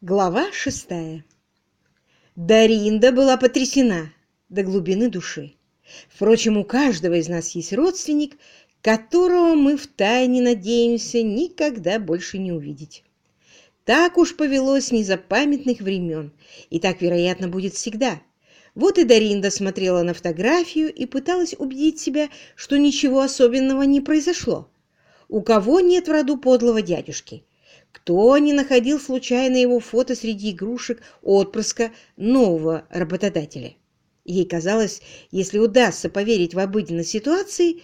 Глава шестая. Даринда была потрясена до глубины души. Впрочем, у каждого из нас есть родственник, которого мы втайне надеемся никогда больше не увидеть. Так уж повелось незапамятных времен, и так, вероятно, будет всегда. Вот и Даринда смотрела на фотографию и пыталась убедить себя, что ничего особенного не произошло. У кого нет в роду подлого дядюшки? Кто не находил случайно его фото среди игрушек отпрыска нового работодателя? Ей казалось, если удастся поверить в обыденность ситуации,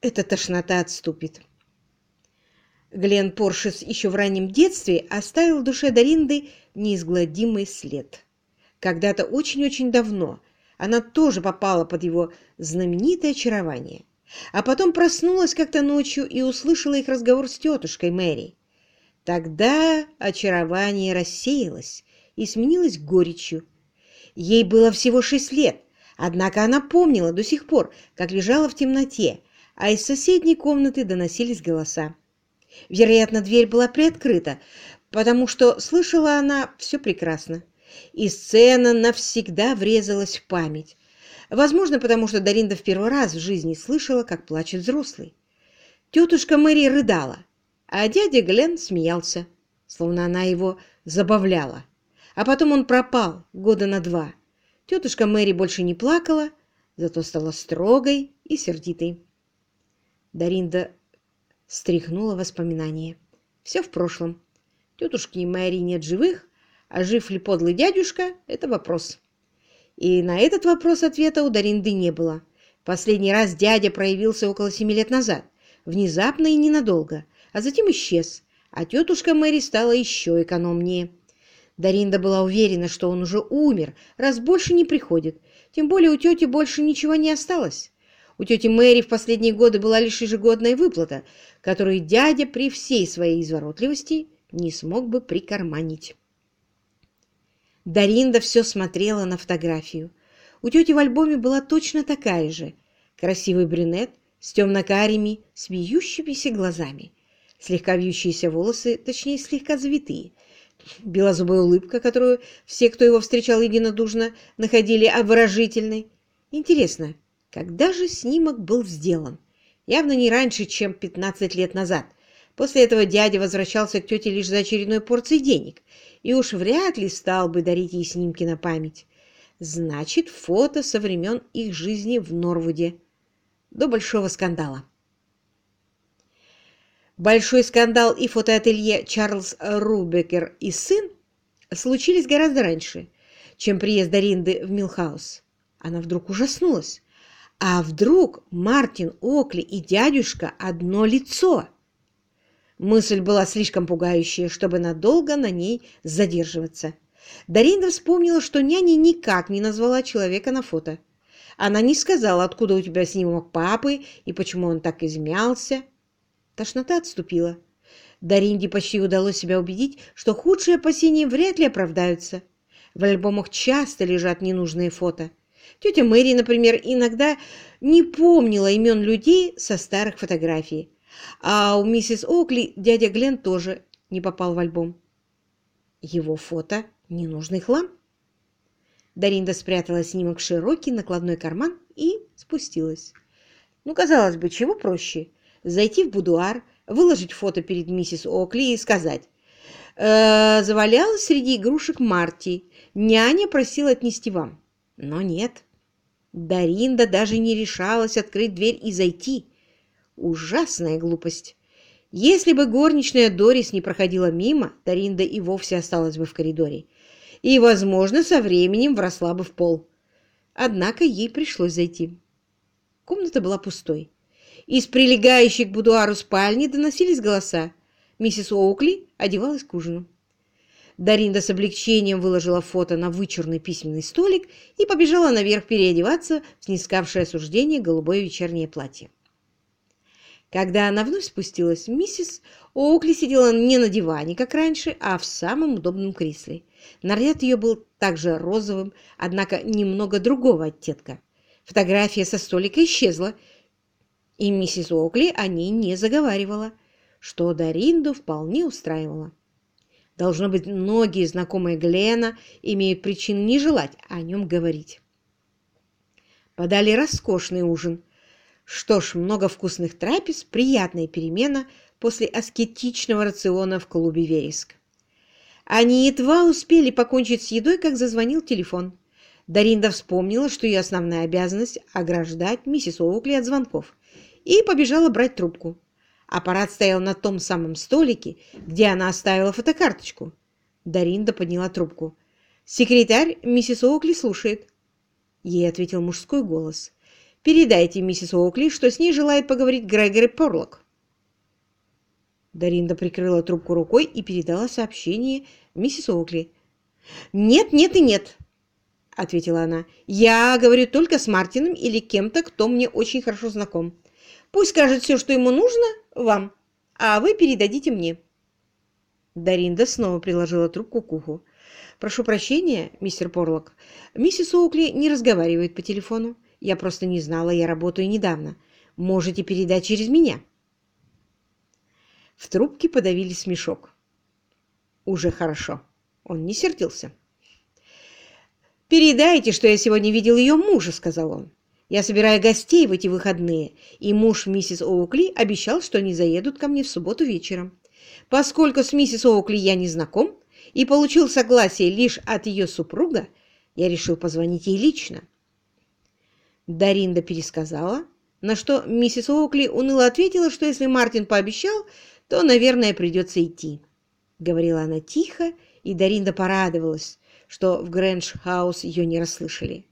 эта тошнота отступит. Глен Поршес еще в раннем детстве оставил в душе Даринды неизгладимый след. Когда-то очень-очень давно она тоже попала под его знаменитое очарование, а потом проснулась как-то ночью и услышала их разговор с тетушкой Мэри. Тогда очарование рассеялось и сменилось горечью. Ей было всего шесть лет, однако она помнила до сих пор, как лежала в темноте, а из соседней комнаты доносились голоса. Вероятно, дверь была приоткрыта, потому что слышала она все прекрасно. И сцена навсегда врезалась в память. Возможно, потому что Даринда в первый раз в жизни слышала, как плачет взрослый. Тетушка Мэри рыдала, а дядя Глен смеялся, словно она его забавляла. А потом он пропал года на два. Тетушка Мэри больше не плакала, зато стала строгой и сердитой. Даринда стряхнула воспоминания. Все в прошлом. Тетушки Мэри нет живых, а жив ли подлый дядюшка – это вопрос. И на этот вопрос ответа у Даринды не было. Последний раз дядя проявился около семи лет назад, внезапно и ненадолго, а затем исчез, а тетушка Мэри стала еще экономнее. Даринда была уверена, что он уже умер, раз больше не приходит, тем более у тети больше ничего не осталось. У тети Мэри в последние годы была лишь ежегодная выплата, которую дядя при всей своей изворотливости не смог бы прикарманить. Даринда все смотрела на фотографию. У тети в альбоме была точно такая же. Красивый брюнет с темно-карими, смеющимися глазами слегка вьющиеся волосы, точнее, слегка завитые, белозубая улыбка, которую все, кто его встречал единодушно, находили обворожительной. Интересно, когда же снимок был сделан? Явно не раньше, чем 15 лет назад. После этого дядя возвращался к тете лишь за очередной порцией денег, и уж вряд ли стал бы дарить ей снимки на память. Значит, фото со времен их жизни в Норвуде. До большого скандала. Большой скандал и фотоателье Чарльз Рубекер и сын случились гораздо раньше, чем приезд Даринды в Милхаус. Она вдруг ужаснулась. А вдруг Мартин Окли и дядюшка одно лицо? Мысль была слишком пугающая, чтобы надолго на ней задерживаться. Даринда вспомнила, что няня никак не назвала человека на фото. Она не сказала, откуда у тебя снимок папы и почему он так измялся. Тошнота отступила. Даринде почти удалось себя убедить, что худшие опасения вряд ли оправдаются. В альбомах часто лежат ненужные фото. Тетя Мэри, например, иногда не помнила имен людей со старых фотографий. А у миссис Окли дядя Глен тоже не попал в альбом. Его фото — ненужный хлам. Даринда спрятала снимок в широкий накладной карман и спустилась. Ну, казалось бы, чего проще — зайти в будуар, выложить фото перед миссис Окли и сказать «Э, «Завалялась среди игрушек Марти. Няня просила отнести вам». Но нет. Даринда даже не решалась открыть дверь и зайти. Ужасная глупость. Если бы горничная Дорис не проходила мимо, Даринда и вовсе осталась бы в коридоре. И, возможно, со временем вросла бы в пол. Однако ей пришлось зайти. Комната была пустой. Из прилегающей к будуару спальни доносились голоса. Миссис Оукли одевалась к ужину. Даринда с облегчением выложила фото на вычурный письменный столик и побежала наверх переодеваться в снискавшее осуждение голубое вечернее платье. Когда она вновь спустилась, миссис Оукли сидела не на диване, как раньше, а в самом удобном кресле. Наряд ее был также розовым, однако немного другого оттенка. Фотография со столика исчезла, и миссис Окли о ней не заговаривала, что Даринду вполне устраивало. Должно быть, многие знакомые Глена имеют причину не желать о нем говорить. Подали роскошный ужин. Что ж, много вкусных трапез, приятная перемена после аскетичного рациона в клубе «Вереск». Они едва успели покончить с едой, как зазвонил телефон. Даринда вспомнила, что ее основная обязанность — ограждать миссис Оукли от звонков, и побежала брать трубку. Аппарат стоял на том самом столике, где она оставила фотокарточку. Даринда подняла трубку. «Секретарь, миссис Оукли слушает». Ей ответил мужской голос. «Передайте миссис Оукли, что с ней желает поговорить Грегори Порлок». Даринда прикрыла трубку рукой и передала сообщение миссис Оукли. «Нет, нет и нет», — ответила она. «Я говорю только с Мартином или кем-то, кто мне очень хорошо знаком. Пусть скажет все, что ему нужно, вам, а вы передадите мне». Даринда снова приложила трубку к уху. «Прошу прощения, мистер Порлок. Миссис Оукли не разговаривает по телефону. Я просто не знала, я работаю недавно. Можете передать через меня». В трубке подавили смешок. «Уже хорошо». Он не сердился. «Передайте, что я сегодня видел ее мужа», — сказал он. Я собираю гостей в эти выходные, и муж миссис Оукли обещал, что они заедут ко мне в субботу вечером. Поскольку с миссис Оукли я не знаком и получил согласие лишь от ее супруга, я решил позвонить ей лично. Даринда пересказала, на что миссис Оукли уныло ответила, что если Мартин пообещал, то, наверное, придется идти. Говорила она тихо, и Даринда порадовалась, что в Грэндж-хаус ее не расслышали.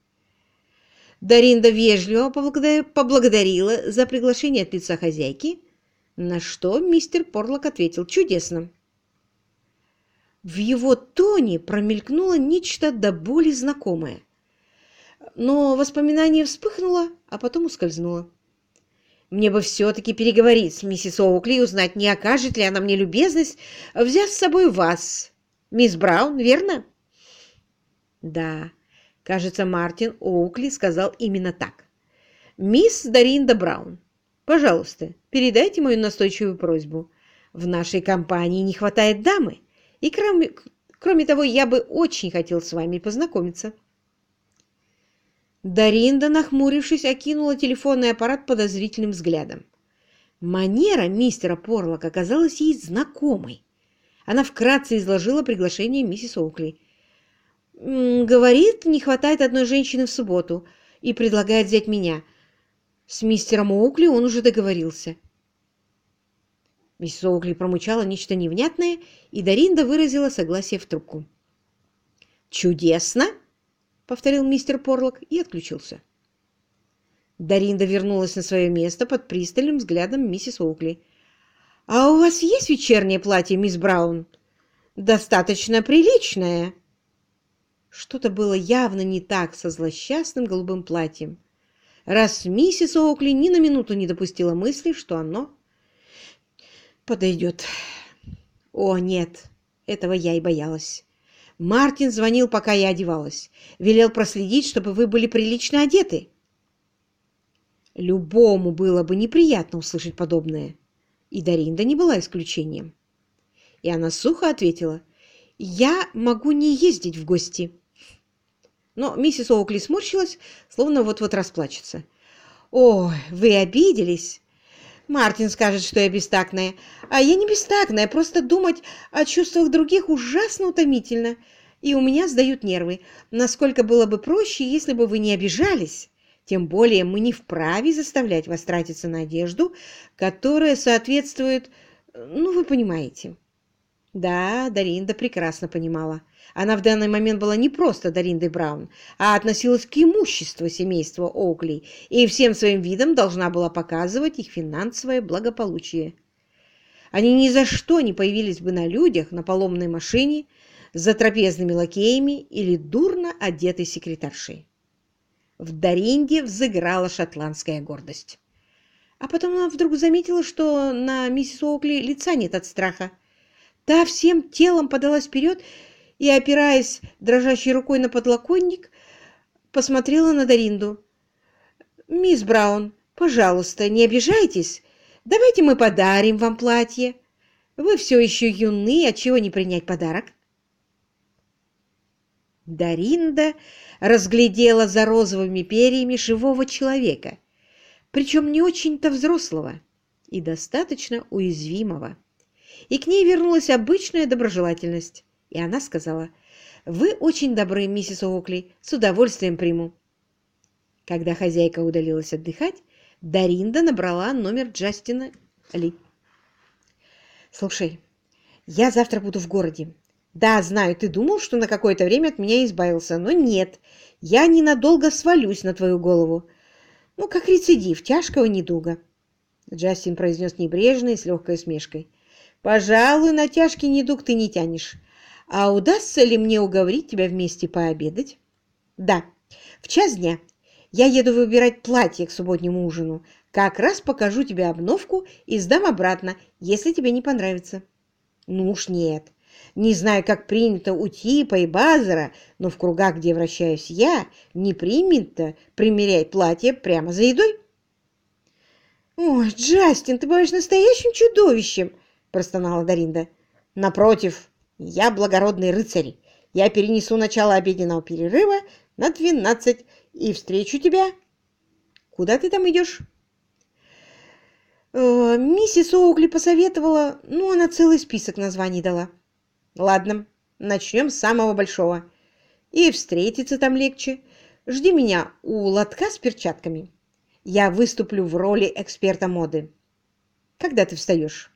Даринда вежливо поблагодарила за приглашение от лица хозяйки, на что мистер Порлок ответил чудесно. В его тоне промелькнуло нечто до боли знакомое. Но воспоминание вспыхнуло, а потом ускользнуло. Мне бы все-таки переговорить с миссис Оукли и узнать, не окажет ли она мне любезность, взяв с собой вас, мисс Браун, верно? Да, Кажется, Мартин Оукли сказал именно так. «Мисс Даринда Браун, пожалуйста, передайте мою настойчивую просьбу. В нашей компании не хватает дамы, и кроме, кроме того, я бы очень хотел с вами познакомиться». Даринда, нахмурившись, окинула телефонный аппарат подозрительным взглядом. Манера мистера Порлока оказалась ей знакомой. Она вкратце изложила приглашение миссис Оукли. Говорит, не хватает одной женщины в субботу и предлагает взять меня. С мистером Оукли он уже договорился. Миссис Оукли промычала нечто невнятное, и Даринда выразила согласие в трубку. «Чудесно!» — повторил мистер Порлок и отключился. Даринда вернулась на свое место под пристальным взглядом миссис Оукли. «А у вас есть вечернее платье, мисс Браун?» «Достаточно приличное», что-то было явно не так со злосчастным голубым платьем, раз миссис Оукли ни на минуту не допустила мысли, что оно подойдет. О, нет, этого я и боялась. Мартин звонил, пока я одевалась. Велел проследить, чтобы вы были прилично одеты. Любому было бы неприятно услышать подобное. И Даринда не была исключением. И она сухо ответила, «Я могу не ездить в гости». Но миссис Оукли сморщилась, словно вот-вот расплачется. «Ой, вы обиделись!» Мартин скажет, что я бестактная. А я не бестактная, просто думать о чувствах других ужасно утомительно. И у меня сдают нервы. Насколько было бы проще, если бы вы не обижались. Тем более мы не вправе заставлять вас тратиться на одежду, которая соответствует... Ну, вы понимаете. Да, Даринда прекрасно понимала. Она в данный момент была не просто Дариндой Браун, а относилась к имуществу семейства Оукли и всем своим видом должна была показывать их финансовое благополучие. Они ни за что не появились бы на людях на поломной машине за трапезными лакеями или дурно одетой секретаршей. В Даринде взыграла шотландская гордость. А потом она вдруг заметила, что на миссис Оукли лица нет от страха. Та всем телом подалась вперед и, опираясь дрожащей рукой на подлоконник, посмотрела на Даринду. «Мисс Браун, пожалуйста, не обижайтесь. Давайте мы подарим вам платье. Вы все еще юны, а чего не принять подарок? Даринда разглядела за розовыми перьями живого человека, причем не очень-то взрослого и достаточно уязвимого. И к ней вернулась обычная доброжелательность, и она сказала, «Вы очень добры, миссис Оукли, с удовольствием приму». Когда хозяйка удалилась отдыхать, Даринда набрала номер Джастина Ли. «Слушай, я завтра буду в городе. Да, знаю, ты думал, что на какое-то время от меня избавился, но нет, я ненадолго свалюсь на твою голову. Ну, как рецидив тяжкого недуга». Джастин произнес небрежно и с легкой усмешкой. «Пожалуй, на тяжкий недуг ты не тянешь. А удастся ли мне уговорить тебя вместе пообедать?» «Да, в час дня. Я еду выбирать платье к субботнему ужину. Как раз покажу тебе обновку и сдам обратно, если тебе не понравится». «Ну уж нет. Не знаю, как принято у Типа и Базара, но в кругах, где вращаюсь я, не принято примерять платье прямо за едой». «Ой, Джастин, ты бываешь настоящим чудовищем!» – простонала Даринда. «Напротив, я благородный рыцарь. Я перенесу начало обеденного перерыва на двенадцать и встречу тебя. Куда ты там идешь?» э, «Миссис Оукли посоветовала, ну, она целый список названий дала». «Ладно, начнем с самого большого. И встретиться там легче. Жди меня у лотка с перчатками. Я выступлю в роли эксперта моды. Когда ты встаешь?»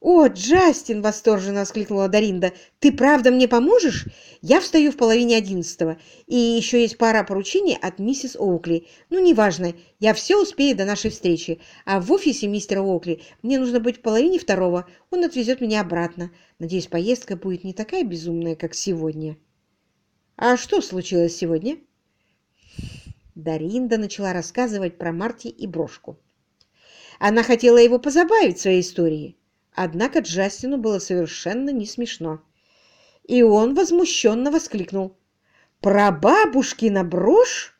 «О, Джастин!» — восторженно воскликнула Даринда. «Ты правда мне поможешь? Я встаю в половине одиннадцатого, и еще есть пара поручений от миссис Оукли. Ну, неважно, я все успею до нашей встречи. А в офисе мистера Оукли мне нужно быть в половине второго. Он отвезет меня обратно. Надеюсь, поездка будет не такая безумная, как сегодня». «А что случилось сегодня?» Даринда начала рассказывать про Марти и брошку. Она хотела его позабавить своей историей Однако Джастину было совершенно не смешно. И он возмущенно воскликнул. «Про бабушкина брошь?»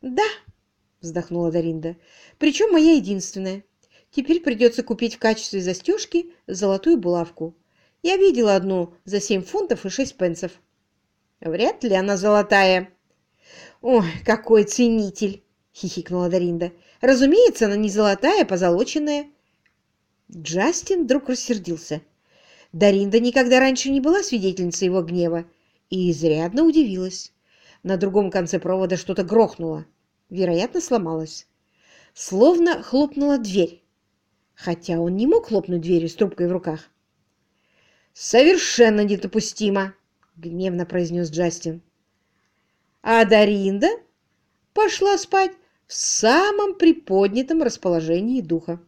«Да», — вздохнула Даринда, — «причем моя единственная. Теперь придется купить в качестве застежки золотую булавку. Я видела одну за семь фунтов и шесть пенсов». «Вряд ли она золотая». «Ой, какой ценитель!» — хихикнула Даринда. «Разумеется, она не золотая, а позолоченная. Джастин вдруг рассердился. Даринда никогда раньше не была свидетельницей его гнева и изрядно удивилась. На другом конце провода что-то грохнуло. Вероятно, сломалось. Словно хлопнула дверь. Хотя он не мог хлопнуть дверью с трубкой в руках. «Совершенно недопустимо!» — гневно произнес Джастин. А Даринда пошла спать в самом приподнятом расположении духа.